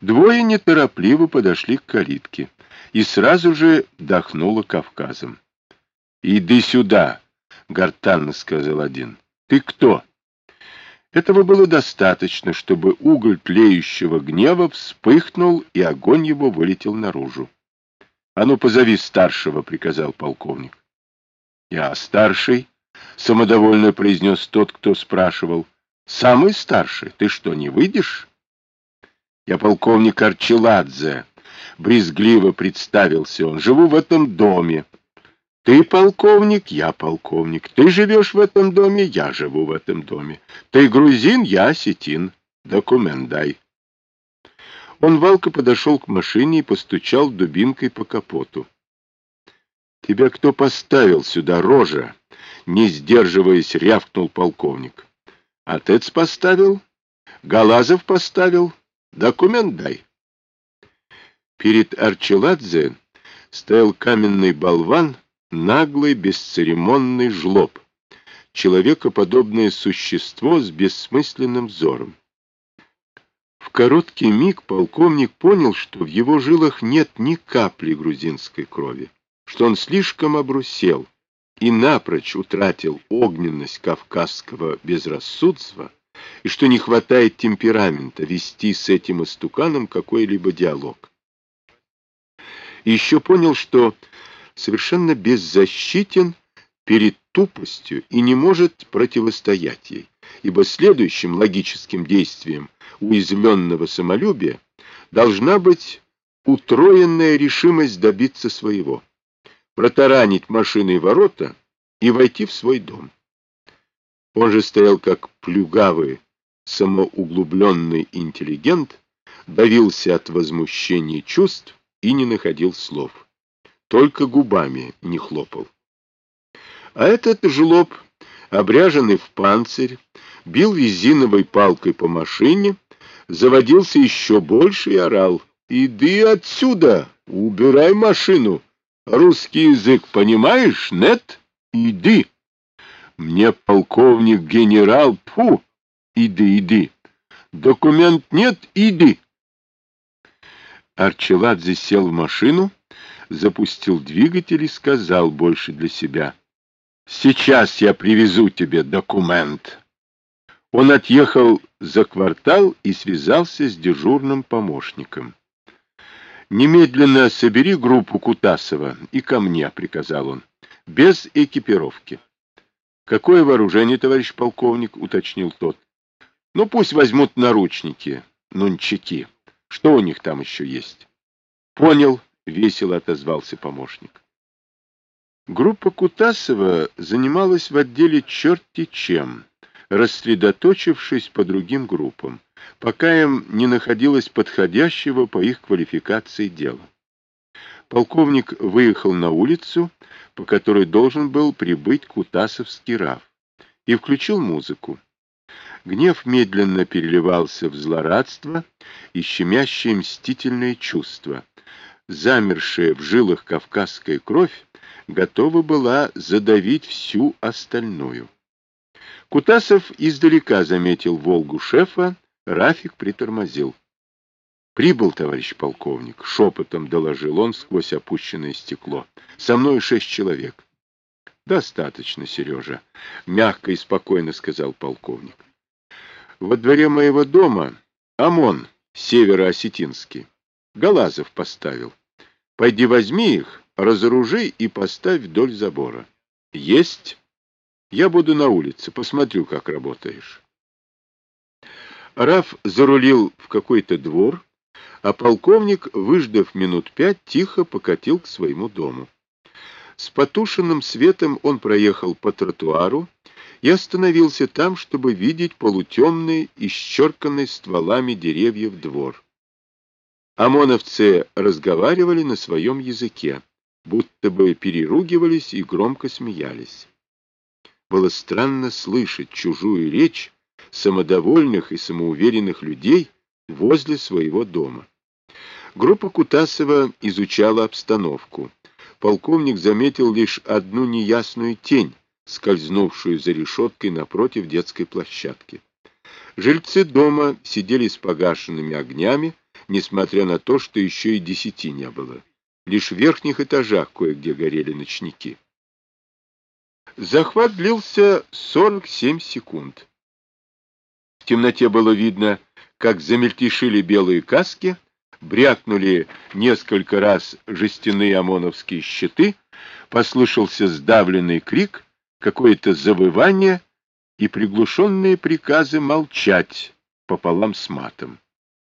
Двое неторопливо подошли к калитке и сразу же дохнуло Кавказом. — Иди сюда, — гортанно сказал один. — Ты кто? Этого было достаточно, чтобы уголь тлеющего гнева вспыхнул, и огонь его вылетел наружу. — А ну, позови старшего, — приказал полковник. — Я старший, — самодовольно произнес тот, кто спрашивал. — Самый старший. Ты что, не выйдешь? — Я полковник Арчеладзе, — брезгливо представился он. — Живу в этом доме. Ты полковник, я полковник. Ты живешь в этом доме, я живу в этом доме. Ты грузин, я осетин. Документ дай. Он валко подошел к машине и постучал дубинкой по капоту. «Тебя кто поставил сюда, рожа?» Не сдерживаясь, рявкнул полковник. «Отец поставил? Галазов поставил? Документ дай». Перед Арчеладзе стоял каменный болван, наглый, бесцеремонный жлоб, человекоподобное существо с бессмысленным взором. В короткий миг полковник понял, что в его жилах нет ни капли грузинской крови, что он слишком обрусел и напрочь утратил огненность кавказского безрассудства, и что не хватает темперамента вести с этим истуканом какой-либо диалог. И еще понял, что совершенно беззащитен перед тупостью и не может противостоять ей, ибо следующим логическим действием уязвленного самолюбия должна быть утроенная решимость добиться своего, протаранить машиной ворота и войти в свой дом. Он же стоял как плюгавый, самоуглубленный интеллигент, давился от возмущения чувств и не находил слов только губами не хлопал. А этот жлоб, обряженный в панцирь, бил резиновой палкой по машине, заводился еще больше и орал. «Иди отсюда! Убирай машину! Русский язык понимаешь, нет? Иди!» «Мне полковник-генерал, фу! Иди, иди! Документ нет, иди!» Арчеладзе сел в машину, запустил двигатель и сказал больше для себя. «Сейчас я привезу тебе документ». Он отъехал за квартал и связался с дежурным помощником. «Немедленно собери группу Кутасова и ко мне», — приказал он, — «без экипировки». «Какое вооружение, товарищ полковник?» — уточнил тот. «Ну, пусть возьмут наручники, нунчаки. Что у них там еще есть?» «Понял», — весело отозвался помощник. Группа Кутасова занималась в отделе черти чем, рассредоточившись по другим группам, пока им не находилось подходящего по их квалификации дела. Полковник выехал на улицу, по которой должен был прибыть кутасовский раф, и включил музыку. Гнев медленно переливался в злорадство и щемящее мстительное чувство, замершая в жилах кавказская кровь, готова была задавить всю остальную. Кутасов издалека заметил «Волгу» шефа, Рафик притормозил. «Прибыл, товарищ полковник», — шепотом доложил он сквозь опущенное стекло. «Со мной шесть человек». «Достаточно, Сережа», — мягко и спокойно сказал полковник. «Во дворе моего дома ОМОН североосетинский. Галазов поставил. Пойди возьми их, разоружи и поставь вдоль забора. Есть. Я буду на улице, посмотрю, как работаешь. Раф зарулил в какой-то двор, а полковник, выждав минут пять, тихо покатил к своему дому. С потушенным светом он проехал по тротуару и остановился там, чтобы видеть полутемный, исчерканный стволами деревьев двор. ОМОНовцы разговаривали на своем языке, будто бы переругивались и громко смеялись. Было странно слышать чужую речь самодовольных и самоуверенных людей возле своего дома. Группа Кутасова изучала обстановку. Полковник заметил лишь одну неясную тень, скользнувшую за решеткой напротив детской площадки. Жильцы дома сидели с погашенными огнями, несмотря на то, что еще и десяти не было. Лишь в верхних этажах кое-где горели ночники. Захват длился 47 секунд. В темноте было видно, как замельтешили белые каски, брякнули несколько раз жестяные ОМОНовские щиты, послышался сдавленный крик, какое-то завывание и приглушенные приказы молчать пополам с матом.